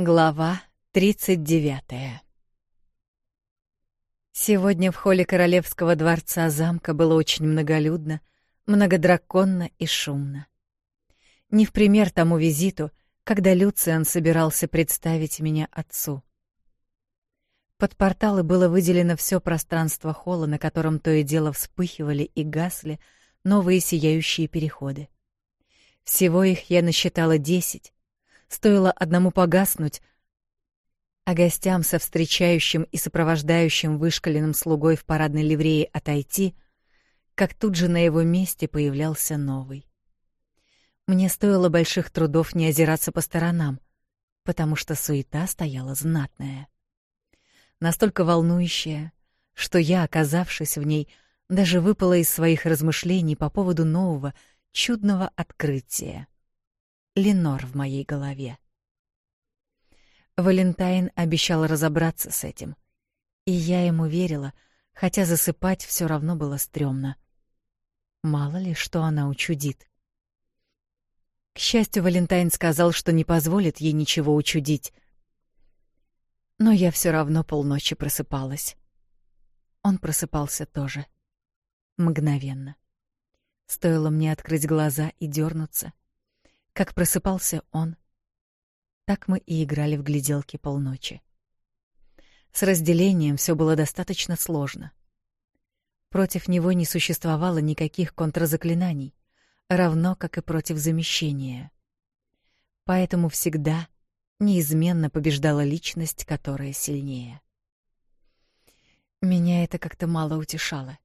Глава 39 Сегодня в холле Королевского дворца замка было очень многолюдно, многодраконно и шумно. Не в пример тому визиту, когда Люциан собирался представить меня отцу. Под порталы было выделено все пространство холла, на котором то и дело вспыхивали и гасли новые сияющие переходы. Всего их я насчитала десять, стоило одному погаснуть, а гостям со встречающим и сопровождающим вышколенным слугой в парадной ливрее отойти, как тут же на его месте появлялся новый. Мне стоило больших трудов не озираться по сторонам, потому что суета стояла знатная. Настолько волнующая, что я, оказавшись в ней, даже выпала из своих размышлений по поводу нового, чудного открытия. Ленор в моей голове. Валентайн обещал разобраться с этим, и я ему верила, хотя засыпать все равно было стрёмно. Мало ли, что она учудит. К счастью, Валентайн сказал, что не позволит ей ничего учудить. Но я все равно полночи просыпалась. Он просыпался тоже. Мгновенно. Стоило мне открыть глаза и дернуться, как просыпался он, так мы и играли в гляделки полночи. С разделением все было достаточно сложно. Против него не существовало никаких контрзаклинаний, равно как и против замещения. Поэтому всегда неизменно побеждала личность, которая сильнее. Меня это как-то мало утешало.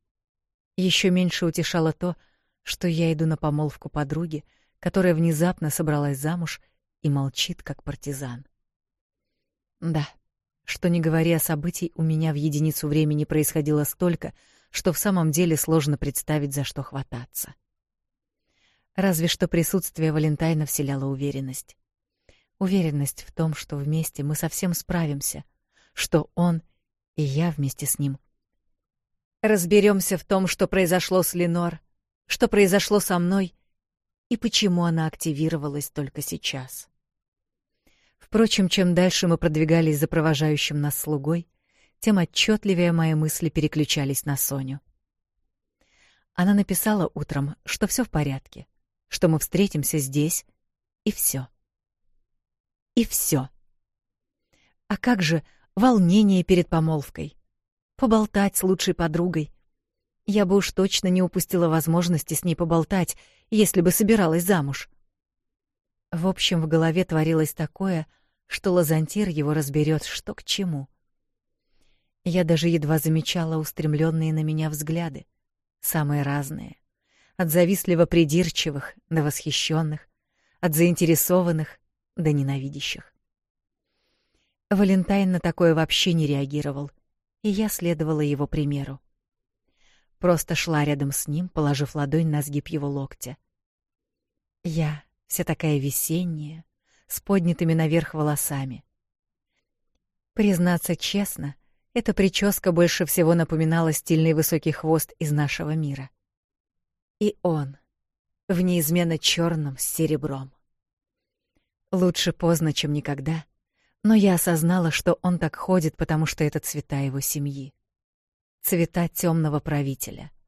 Еще меньше утешало то, что я иду на помолвку подруги, которая внезапно собралась замуж и молчит, как партизан. Да, что не говоря о событий, у меня в единицу времени происходило столько, что в самом деле сложно представить, за что хвататься. Разве что присутствие Валентайна вселяло уверенность. Уверенность в том, что вместе мы совсем справимся, что он и я вместе с ним. Разберемся в том, что произошло с Ленор, что произошло со мной и почему она активировалась только сейчас. Впрочем, чем дальше мы продвигались за провожающим нас слугой, тем отчетливее мои мысли переключались на Соню. Она написала утром, что все в порядке, что мы встретимся здесь, и все. И все. А как же волнение перед помолвкой? Поболтать с лучшей подругой. Я бы уж точно не упустила возможности с ней поболтать, если бы собиралась замуж. В общем, в голове творилось такое, что Лазантир его разберет, что к чему. Я даже едва замечала устремленные на меня взгляды, самые разные: от завистливо придирчивых до восхищенных, от заинтересованных до ненавидящих. Валентайн на такое вообще не реагировал, и я следовала его примеру. Просто шла рядом с ним, положив ладонь на сгиб его локтя. Я вся такая весенняя, с поднятыми наверх волосами. Признаться честно, эта прическа больше всего напоминала стильный высокий хвост из нашего мира. И он в неизменно черном с серебром. Лучше поздно, чем никогда, но я осознала, что он так ходит, потому что это цвета его семьи. Цвета темного правителя —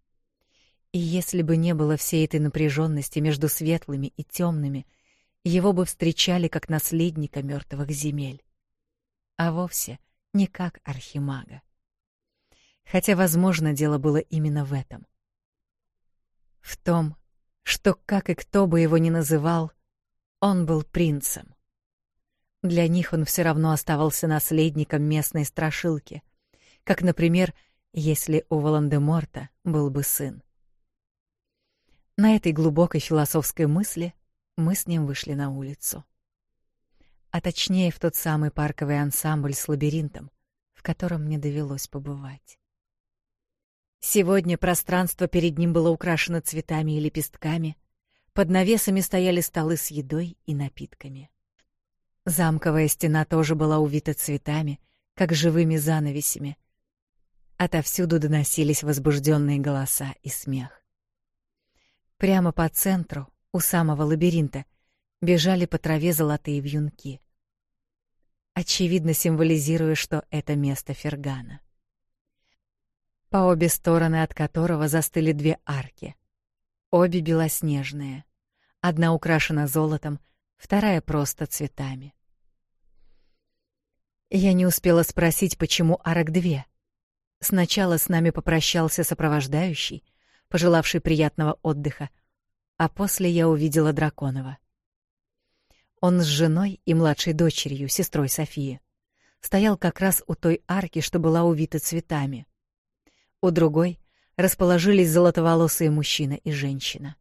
и если бы не было всей этой напряженности между светлыми и темными, его бы встречали как наследника мертвых земель, а вовсе не как архимага. Хотя, возможно, дело было именно в этом. В том, что как и кто бы его ни называл, он был принцем. Для них он все равно оставался наследником местной страшилки, как, например, если у Волан-де-Морта был бы сын. На этой глубокой философской мысли мы с ним вышли на улицу. А точнее, в тот самый парковый ансамбль с лабиринтом, в котором мне довелось побывать. Сегодня пространство перед ним было украшено цветами и лепестками, под навесами стояли столы с едой и напитками. Замковая стена тоже была увита цветами, как живыми занавесями. Отовсюду доносились возбужденные голоса и смех. Прямо по центру, у самого лабиринта, бежали по траве золотые вьюнки. Очевидно, символизируя, что это место Фергана. По обе стороны от которого застыли две арки. Обе белоснежные. Одна украшена золотом, вторая просто цветами. Я не успела спросить, почему арок две. Сначала с нами попрощался сопровождающий — пожелавший приятного отдыха, а после я увидела Драконова. Он с женой и младшей дочерью, сестрой Софии, стоял как раз у той арки, что была увита цветами. У другой расположились золотоволосые мужчина и женщина.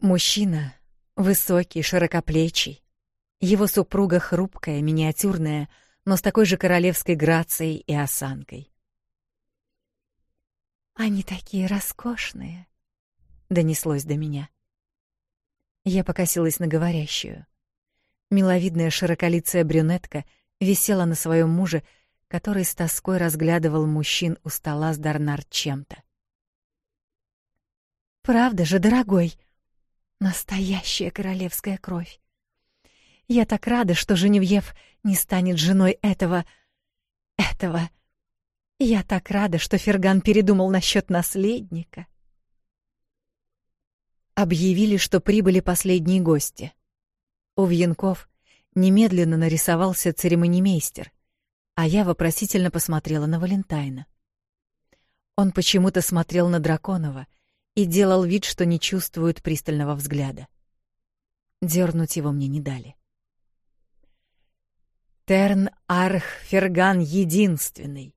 Мужчина высокий, широкоплечий, его супруга хрупкая, миниатюрная, но с такой же королевской грацией и осанкой. Они такие роскошные, донеслось до меня. Я покосилась на говорящую. Миловидная широколицая брюнетка висела на своем муже, который с тоской разглядывал мужчин у стола с Дарнар чем-то. Правда же, дорогой, настоящая королевская кровь. Я так рада, что Женевьев не станет женой этого этого я так рада, что Ферган передумал насчет наследника. Объявили, что прибыли последние гости. У Вьенков немедленно нарисовался церемонимейстер, а я вопросительно посмотрела на Валентайна. Он почему-то смотрел на Драконова и делал вид, что не чувствует пристального взгляда. Дернуть его мне не дали. Терн Арх Ферган единственный,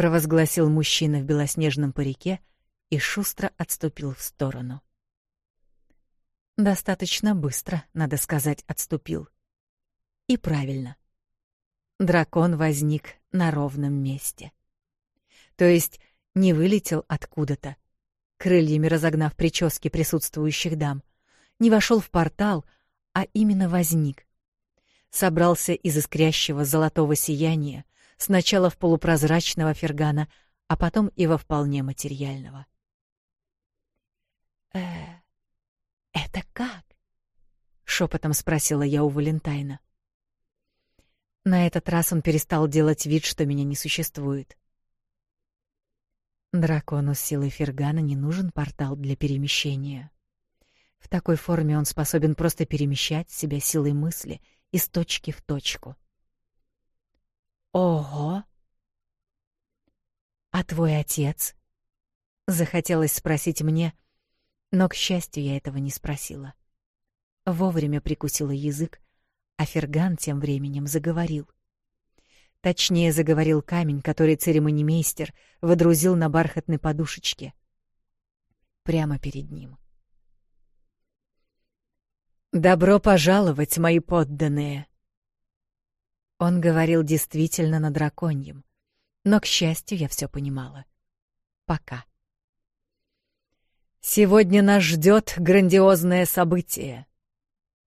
провозгласил мужчина в белоснежном парике и шустро отступил в сторону. Достаточно быстро, надо сказать, отступил. И правильно. Дракон возник на ровном месте. То есть не вылетел откуда-то, крыльями разогнав прически присутствующих дам, не вошел в портал, а именно возник. Собрался из искрящего золотого сияния, сначала в полупрозрачного фергана, а потом и во вполне материального. «Э, это как?» — шепотом спросила я у Валентайна. На этот раз он перестал делать вид, что меня не существует. Дракону с силой Фергана не нужен портал для перемещения. В такой форме он способен просто перемещать себя силой мысли из точки в точку. Ого. А твой отец? Захотелось спросить мне, но к счастью, я этого не спросила. Вовремя прикусила язык, а Ферган тем временем заговорил. Точнее, заговорил камень, который церемонимейстер водрузил на бархатной подушечке. Прямо перед ним. «Добро пожаловать, мои подданные!» Он говорил действительно на драконьем. Но, к счастью, я все понимала. Пока. Сегодня нас ждет грандиозное событие.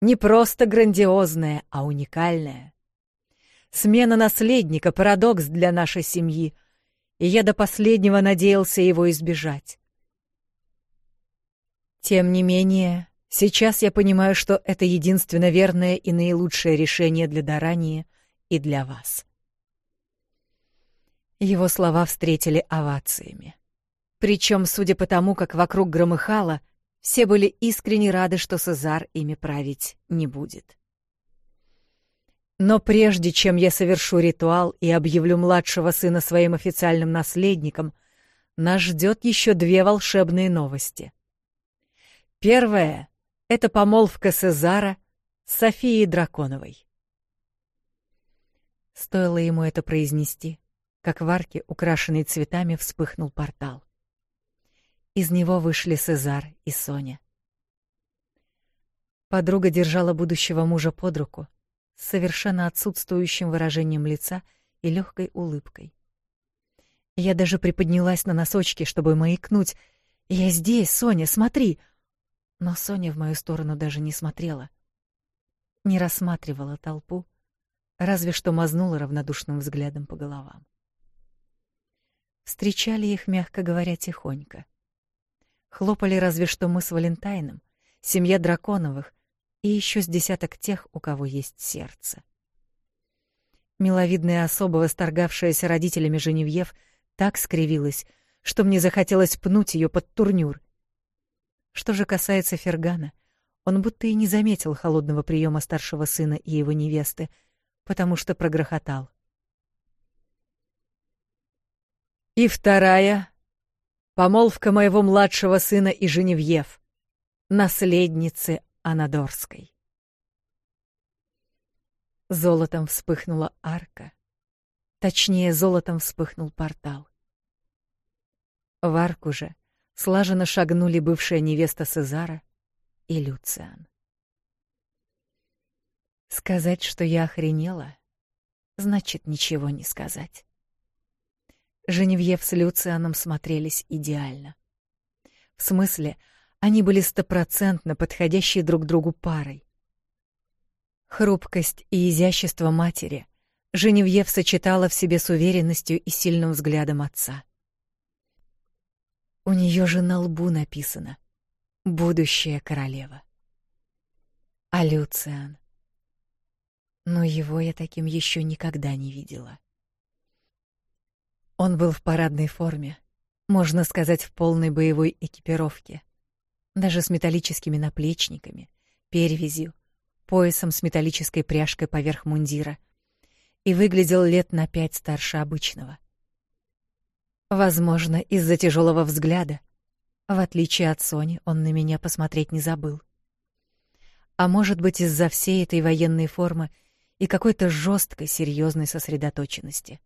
Не просто грандиозное, а уникальное. Смена наследника — парадокс для нашей семьи, и я до последнего надеялся его избежать. Тем не менее, сейчас я понимаю, что это единственно верное и наилучшее решение для Дарании — и для вас. Его слова встретили овациями. Причем, судя по тому, как вокруг громыхало, все были искренне рады, что Сезар ими править не будет. Но прежде чем я совершу ритуал и объявлю младшего сына своим официальным наследником, нас ждет еще две волшебные новости. Первое — это помолвка Сезара с Софией Драконовой. Стоило ему это произнести, как в арке, украшенной цветами, вспыхнул портал. Из него вышли Сезар и Соня. Подруга держала будущего мужа под руку с совершенно отсутствующим выражением лица и легкой улыбкой. Я даже приподнялась на носочки, чтобы маякнуть. «Я здесь, Соня, смотри!» Но Соня в мою сторону даже не смотрела. Не рассматривала толпу, разве что мазнула равнодушным взглядом по головам. Встречали их, мягко говоря, тихонько. Хлопали разве что мы с Валентайном, семья Драконовых и еще с десяток тех, у кого есть сердце. Миловидная особа, восторгавшаяся родителями Женевьев, так скривилась, что мне захотелось пнуть ее под турнюр. Что же касается Фергана, он будто и не заметил холодного приема старшего сына и его невесты — потому что прогрохотал. И вторая — помолвка моего младшего сына и Женевьев, наследницы Анадорской. Золотом вспыхнула арка. Точнее, золотом вспыхнул портал. В арку же слаженно шагнули бывшая невеста Сезара и Люциан. Сказать, что я охренела, значит ничего не сказать. Женевьев с Люцианом смотрелись идеально. В смысле, они были стопроцентно подходящей друг другу парой. Хрупкость и изящество матери Женевьев сочетала в себе с уверенностью и сильным взглядом отца. У нее же на лбу написано «Будущая королева». А Люциан но его я таким еще никогда не видела. Он был в парадной форме, можно сказать, в полной боевой экипировке, даже с металлическими наплечниками, перевязью, поясом с металлической пряжкой поверх мундира, и выглядел лет на пять старше обычного. Возможно, из-за тяжелого взгляда. В отличие от Сони, он на меня посмотреть не забыл. А может быть, из-за всей этой военной формы и какой-то жесткой серьезной сосредоточенности.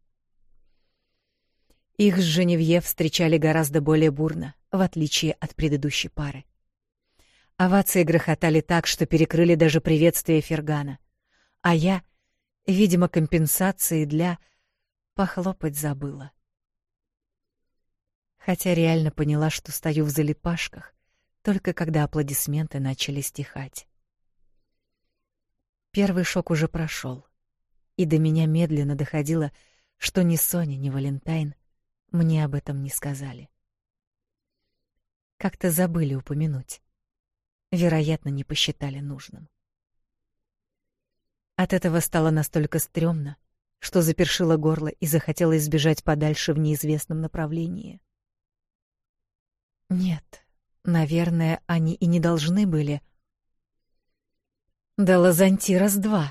Их с Женевье встречали гораздо более бурно, в отличие от предыдущей пары. Овации грохотали так, что перекрыли даже приветствие Фергана. А я, видимо, компенсации для... похлопать забыла. Хотя реально поняла, что стою в залипашках, только когда аплодисменты начали стихать. Первый шок уже прошел, и до меня медленно доходило, что ни Соня, ни Валентайн мне об этом не сказали. Как-то забыли упомянуть. Вероятно, не посчитали нужным. От этого стало настолько стрёмно, что запершило горло и захотелось сбежать подальше в неизвестном направлении. Нет, наверное, они и не должны были — до Лазантирас-2».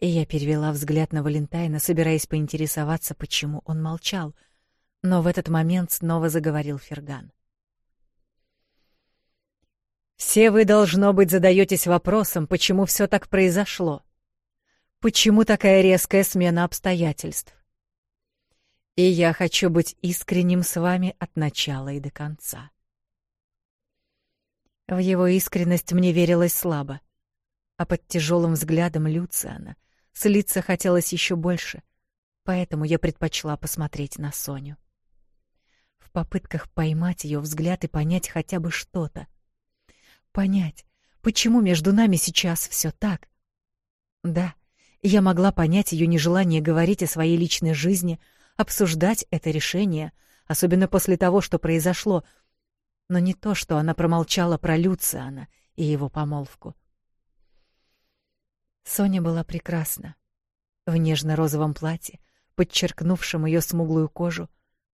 Я перевела взгляд на Валентайна, собираясь поинтересоваться, почему он молчал, но в этот момент снова заговорил Ферган. «Все вы, должно быть, задаетесь вопросом, почему все так произошло. Почему такая резкая смена обстоятельств? И я хочу быть искренним с вами от начала и до конца». В его искренность мне верилось слабо а под тяжелым взглядом Люциана слиться хотелось еще больше, поэтому я предпочла посмотреть на Соню. В попытках поймать ее взгляд и понять хотя бы что-то. Понять, почему между нами сейчас все так. Да, я могла понять ее нежелание говорить о своей личной жизни, обсуждать это решение, особенно после того, что произошло, но не то, что она промолчала про Люциана и его помолвку. — Соня была прекрасна. В нежно-розовом платье, подчеркнувшем ее смуглую кожу,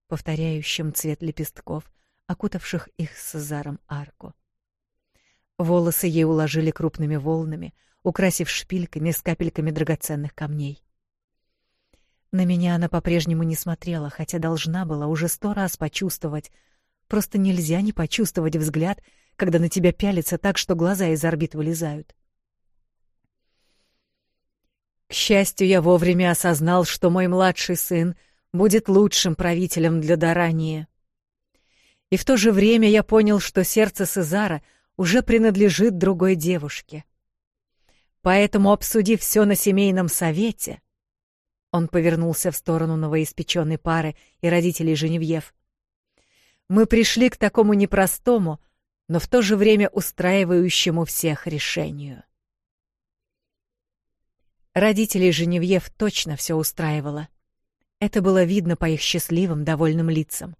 повторяющем цвет лепестков, окутавших их с Заром арку. Волосы ей уложили крупными волнами, украсив шпильками с капельками драгоценных камней. На меня она по-прежнему не смотрела, хотя должна была уже сто раз почувствовать. Просто нельзя не почувствовать взгляд, когда на тебя пялится так, что глаза из орбит вылезают. К счастью, я вовремя осознал, что мой младший сын будет лучшим правителем для Дарании. И в то же время я понял, что сердце Сезара уже принадлежит другой девушке. Поэтому, обсудив все на семейном совете, он повернулся в сторону новоиспеченной пары и родителей Женевьев. Мы пришли к такому непростому, но в то же время устраивающему всех решению. Родителей Женевьев точно все устраивало. Это было видно по их счастливым, довольным лицам.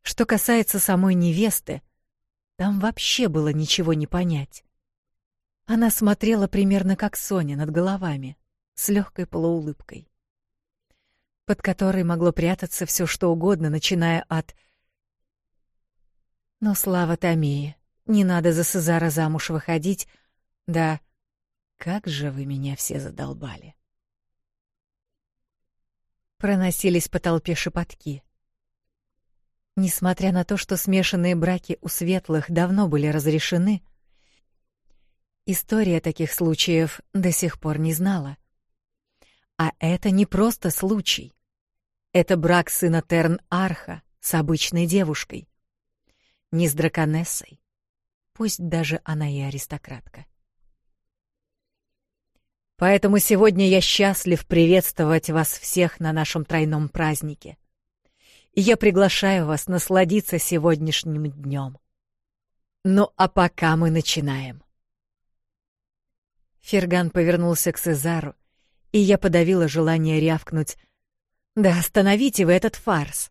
Что касается самой невесты, там вообще было ничего не понять. Она смотрела примерно как Соня над головами, с легкой полуулыбкой, под которой могло прятаться все что угодно, начиная от Но слава Томии, не надо за Сезара замуж выходить. Да, как же вы меня все задолбали. Проносились по толпе шепотки. Несмотря на то, что смешанные браки у светлых давно были разрешены, история таких случаев до сих пор не знала. А это не просто случай. Это брак сына Терн-Арха с обычной девушкой. Не с драконессой. Пусть даже она и аристократка. Поэтому сегодня я счастлив приветствовать вас всех на нашем тройном празднике. И я приглашаю вас насладиться сегодняшним днем. Ну а пока мы начинаем. Ферган повернулся к Цезару, и я подавила желание рявкнуть. «Да остановите вы этот фарс!»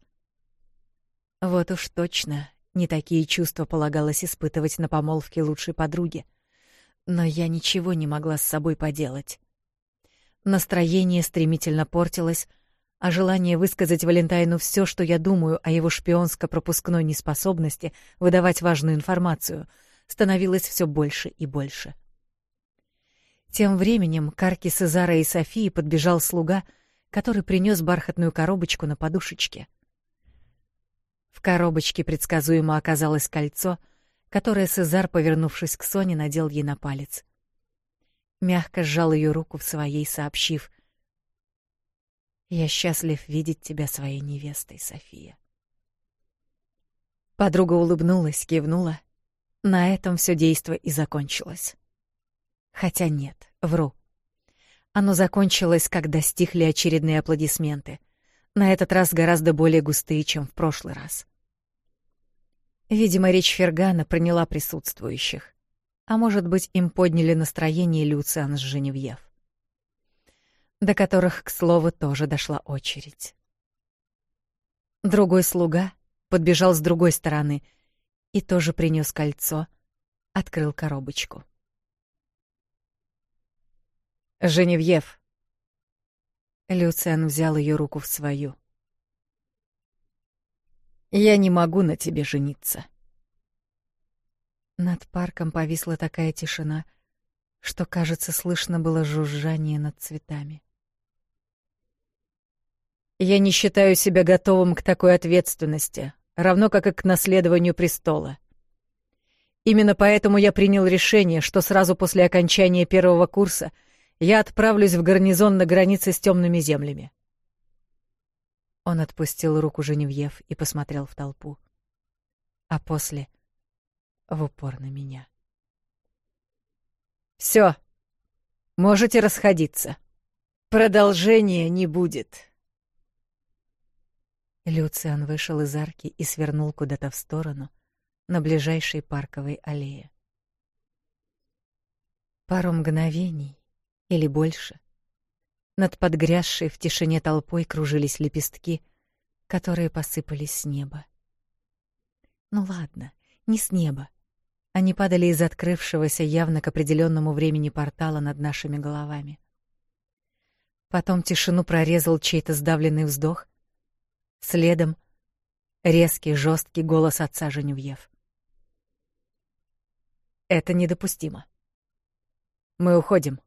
Вот уж точно не такие чувства полагалось испытывать на помолвке лучшей подруги — но я ничего не могла с собой поделать. Настроение стремительно портилось, а желание высказать Валентайну все, что я думаю о его шпионско-пропускной неспособности выдавать важную информацию, становилось все больше и больше. Тем временем к арке Сезара и Софии подбежал слуга, который принес бархатную коробочку на подушечке. В коробочке предсказуемо оказалось кольцо — которое Сезар, повернувшись к Соне, надел ей на палец. Мягко сжал ее руку в своей, сообщив: "Я счастлив видеть тебя своей невестой, София". Подруга улыбнулась, кивнула. На этом все действо и закончилось. Хотя нет, вру. Оно закончилось, когда стихли очередные аплодисменты. На этот раз гораздо более густые, чем в прошлый раз. Видимо, речь Фергана проняла присутствующих. А может быть, им подняли настроение Люциан с Женевьев. До которых, к слову, тоже дошла очередь. Другой слуга подбежал с другой стороны и тоже принес кольцо, открыл коробочку. «Женевьев!» Люциан взял ее руку в свою. Я не могу на тебе жениться. Над парком повисла такая тишина, что, кажется, слышно было жужжание над цветами. Я не считаю себя готовым к такой ответственности, равно как и к наследованию престола. Именно поэтому я принял решение, что сразу после окончания первого курса я отправлюсь в гарнизон на границе с темными землями. Он отпустил руку Женевьев и посмотрел в толпу. А после — в упор на меня. «Всё! Можете расходиться. Продолжения не будет!» Люциан вышел из арки и свернул куда-то в сторону, на ближайшей парковой аллее. Пару мгновений или больше над подгрязшей в тишине толпой кружились лепестки, которые посыпались с неба. Ну ладно, не с неба. Они падали из открывшегося явно к определенному времени портала над нашими головами. Потом тишину прорезал чей-то сдавленный вздох. Следом резкий, жесткий голос отца Женевьев. Это недопустимо. Мы уходим.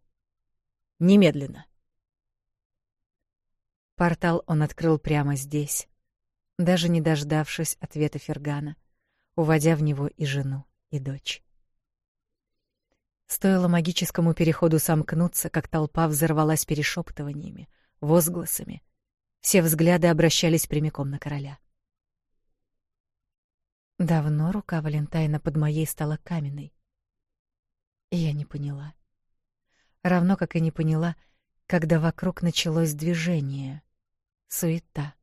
Немедленно. Портал он открыл прямо здесь, даже не дождавшись ответа Фергана, уводя в него и жену, и дочь. Стоило магическому переходу сомкнуться, как толпа взорвалась перешептываниями, возгласами. Все взгляды обращались прямиком на короля. Давно рука Валентайна под моей стала каменной. И я не поняла. Равно как и не поняла, когда вокруг началось движение — Суета.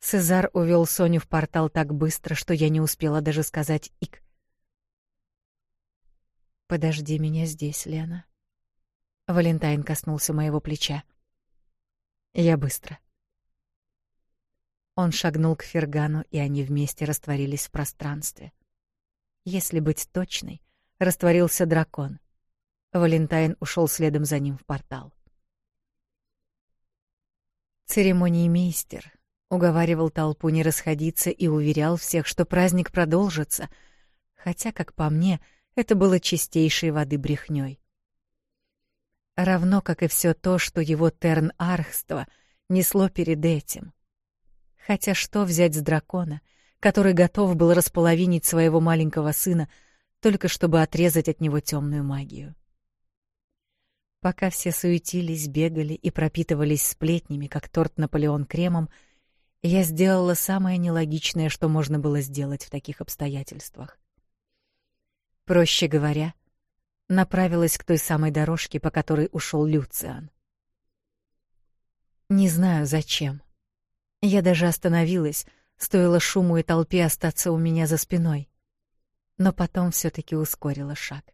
Сезар увел Соню в портал так быстро, что я не успела даже сказать «ик». «Подожди меня здесь, Лена». Валентайн коснулся моего плеча. «Я быстро». Он шагнул к Фергану, и они вместе растворились в пространстве. Если быть точной, растворился дракон. Валентайн ушел следом за ним в портал. Церемониймейстер уговаривал толпу не расходиться и уверял всех, что праздник продолжится, хотя, как по мне, это было чистейшей воды брехнёй. Равно как и всё то, что его терн-архство несло перед этим. Хотя что взять с дракона, который готов был располовинить своего маленького сына, только чтобы отрезать от него тёмную магию? Пока все суетились, бегали и пропитывались сплетнями, как торт Наполеон кремом, я сделала самое нелогичное, что можно было сделать в таких обстоятельствах. Проще говоря, направилась к той самой дорожке, по которой ушел Люциан. Не знаю зачем. Я даже остановилась, стоило шуму и толпе остаться у меня за спиной. Но потом все таки ускорила шаг.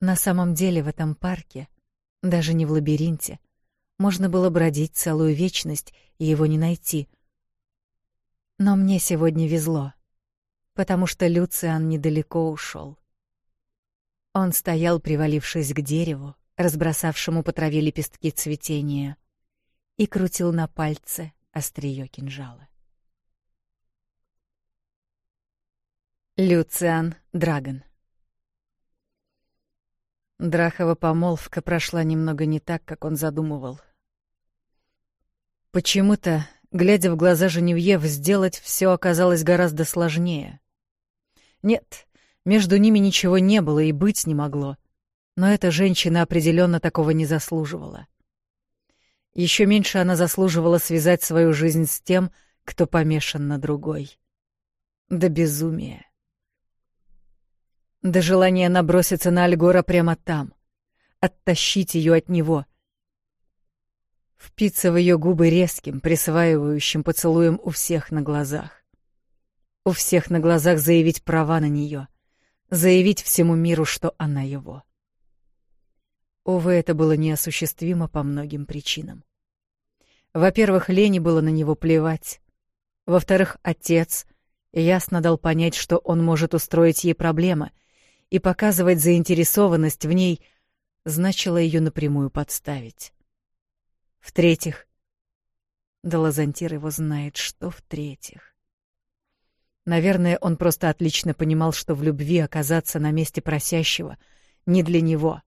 На самом деле в этом парке, даже не в лабиринте, можно было бродить целую вечность и его не найти. Но мне сегодня везло, потому что Люциан недалеко ушел. Он стоял, привалившись к дереву, разбросавшему по траве лепестки цветения, и крутил на пальце острие кинжала. Люциан Драгон Драхова помолвка прошла немного не так, как он задумывал. Почему-то, глядя в глаза Женевьев, сделать все оказалось гораздо сложнее. Нет, между ними ничего не было и быть не могло. Но эта женщина определенно такого не заслуживала. Еще меньше она заслуживала связать свою жизнь с тем, кто помешан на другой. До безумия. Да желание наброситься на Альгора прямо там. Оттащить ее от него. Впиться в ее губы резким, присваивающим поцелуем у всех на глазах. У всех на глазах заявить права на нее. Заявить всему миру, что она его. Увы, это было неосуществимо по многим причинам. Во-первых, Лене было на него плевать. Во-вторых, отец ясно дал понять, что он может устроить ей проблемы — и показывать заинтересованность в ней значило ее напрямую подставить. В-третьих, Долазантир его знает, что в-третьих. Наверное, он просто отлично понимал, что в любви оказаться на месте просящего не для него.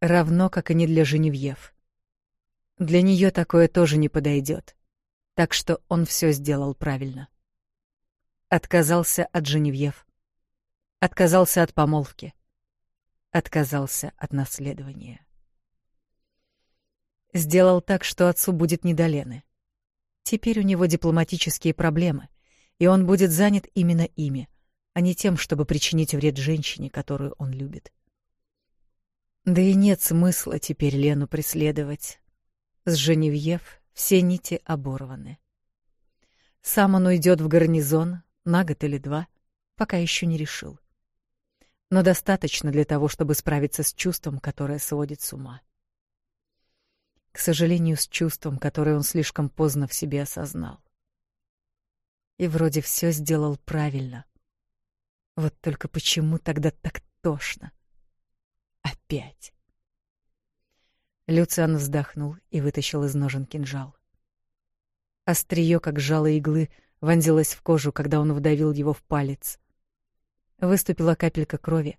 Равно, как и не для Женевьев. Для нее такое тоже не подойдет. Так что он все сделал правильно. Отказался от Женевьев. Отказался от помолвки. Отказался от наследования. Сделал так, что отцу будет не до Лены. Теперь у него дипломатические проблемы, и он будет занят именно ими, а не тем, чтобы причинить вред женщине, которую он любит. Да и нет смысла теперь Лену преследовать. С Женевьев все нити оборваны. Сам он уйдет в гарнизон на год или два, пока еще не решил но достаточно для того, чтобы справиться с чувством, которое сводит с ума. К сожалению, с чувством, которое он слишком поздно в себе осознал. И вроде все сделал правильно. Вот только почему тогда так тошно? Опять. Люциан вздохнул и вытащил из ножен кинжал. Остриё, как жало иглы, вонзилось в кожу, когда он вдавил его в палец. Выступила капелька крови,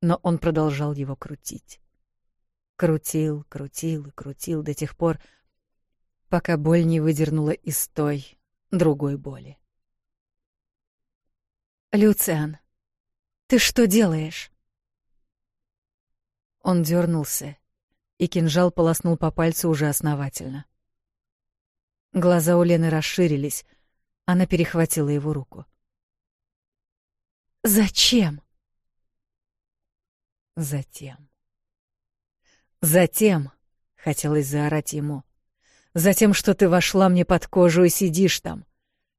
но он продолжал его крутить. Крутил, крутил и крутил до тех пор, пока боль не выдернула из той другой боли. «Люциан, ты что делаешь?» Он дернулся, и кинжал полоснул по пальцу уже основательно. Глаза у Лены расширились, она перехватила его руку. Зачем? Затем. Затем, хотелось заорать ему. Затем, что ты вошла мне под кожу и сидишь там.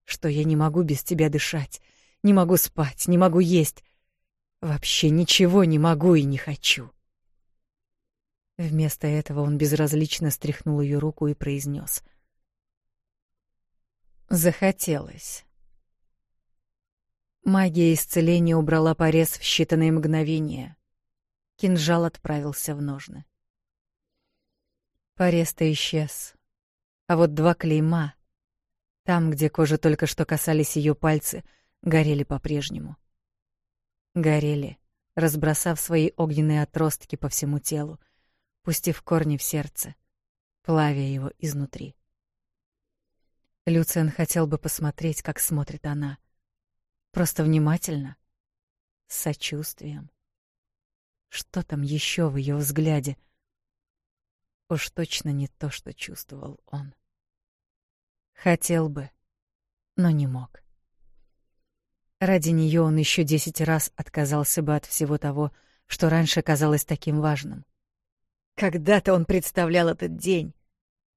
Что я не могу без тебя дышать, не могу спать, не могу есть. Вообще ничего не могу и не хочу. Вместо этого он безразлично стряхнул ее руку и произнес: "Захотелось". Магия исцеления убрала порез в считанные мгновения. Кинжал отправился в ножны. Порез-то исчез. А вот два клейма, там, где кожа только что касались ее пальцы, горели по-прежнему. Горели, разбросав свои огненные отростки по всему телу, пустив корни в сердце, плавя его изнутри. Люциан хотел бы посмотреть, как смотрит она, Просто внимательно. С сочувствием. Что там еще в ее взгляде? Уж точно не то, что чувствовал он. Хотел бы, но не мог. Ради нее он еще десять раз отказался бы от всего того, что раньше казалось таким важным. Когда-то он представлял этот день,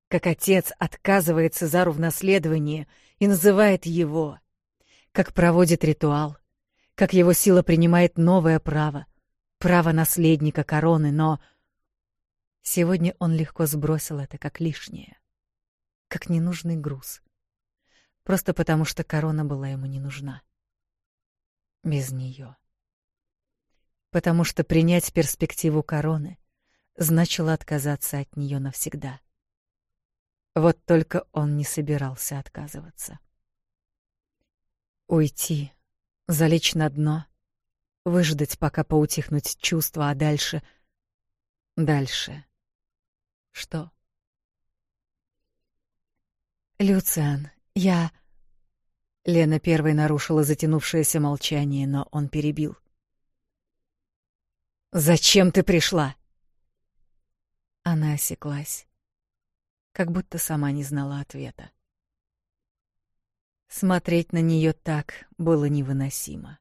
как отец отказывается Зару в наследовании и называет его как проводит ритуал, как его сила принимает новое право, право наследника короны, но... Сегодня он легко сбросил это как лишнее, как ненужный груз. Просто потому, что корона была ему не нужна. Без нее. Потому что принять перспективу короны значило отказаться от нее навсегда. Вот только он не собирался отказываться. Уйти, залечь на дно, выждать, пока поутихнут чувства, а дальше... Дальше... Что? Люциан, я... Лена первой нарушила затянувшееся молчание, но он перебил. «Зачем ты пришла?» Она осеклась, как будто сама не знала ответа. Смотреть на нее так было невыносимо.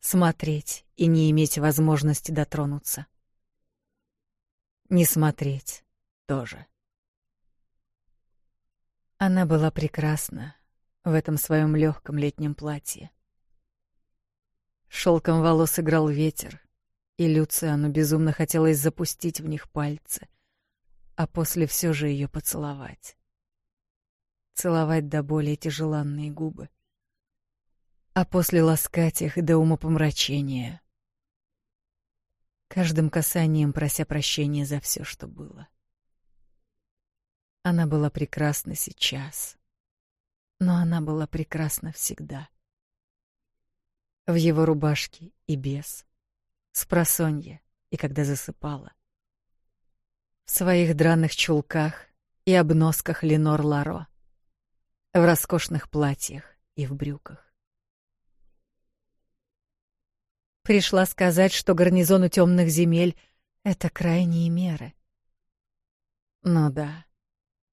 Смотреть и не иметь возможности дотронуться. Не смотреть тоже. Она была прекрасна в этом своем легком летнем платье. Шелком волос играл ветер, и Люциану безумно хотелось запустить в них пальцы, а после все же ее поцеловать целовать до более тяжеланные губы. А после ласкать их до умопомрачения. Каждым касанием прося прощения за все, что было. Она была прекрасна сейчас, но она была прекрасна всегда. В его рубашке и без, с просонья и когда засыпала. В своих драных чулках и обносках Ленор Ларо в роскошных платьях и в брюках. Пришла сказать, что гарнизону темных земель — это крайние меры. Ну да,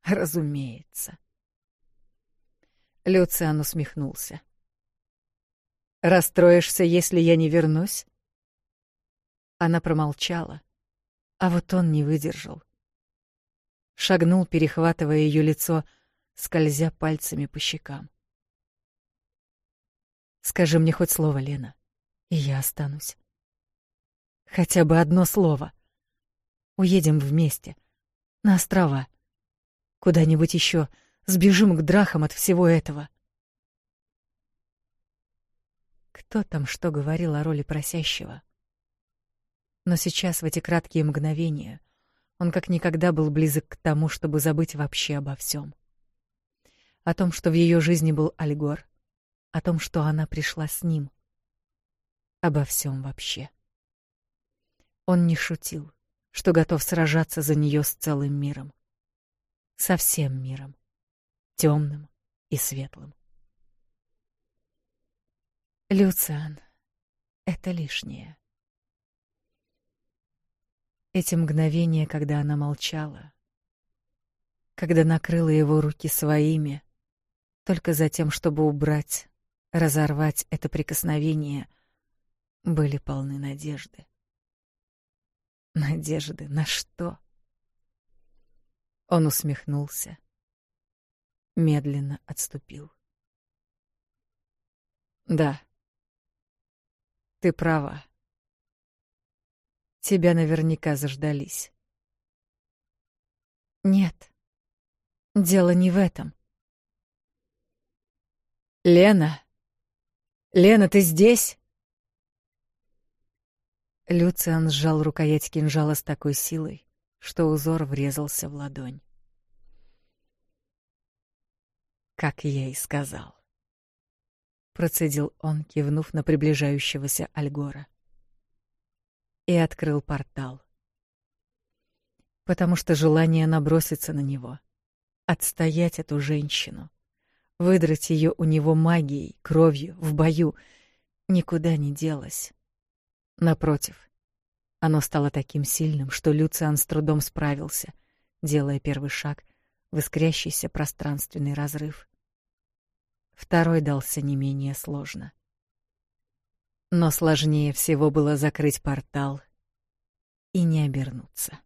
разумеется. Люциан усмехнулся. «Расстроишься, если я не вернусь?» Она промолчала, а вот он не выдержал. Шагнул, перехватывая ее лицо — скользя пальцами по щекам. «Скажи мне хоть слово, Лена, и я останусь. Хотя бы одно слово. Уедем вместе, на острова, куда-нибудь еще, сбежим к драхам от всего этого». Кто там что говорил о роли просящего? Но сейчас, в эти краткие мгновения, он как никогда был близок к тому, чтобы забыть вообще обо всем о том, что в ее жизни был Альгор, о том, что она пришла с ним. Обо всем вообще. Он не шутил, что готов сражаться за нее с целым миром. Со всем миром. Темным и светлым. Люциан, это лишнее. Эти мгновения, когда она молчала, когда накрыла его руки своими — только за тем, чтобы убрать, разорвать это прикосновение, были полны надежды. Надежды на что? Он усмехнулся, медленно отступил. Да. Ты права. Тебя наверняка заждались. Нет. Дело не в этом. «Лена! Лена, ты здесь?» Люциан сжал рукоять кинжала с такой силой, что узор врезался в ладонь. «Как я и сказал», — процедил он, кивнув на приближающегося Альгора. И открыл портал. Потому что желание наброситься на него, отстоять эту женщину — Выдрать ее у него магией, кровью, в бою никуда не делось. Напротив, оно стало таким сильным, что Люциан с трудом справился, делая первый шаг в искрящийся пространственный разрыв. Второй дался не менее сложно. Но сложнее всего было закрыть портал и не обернуться.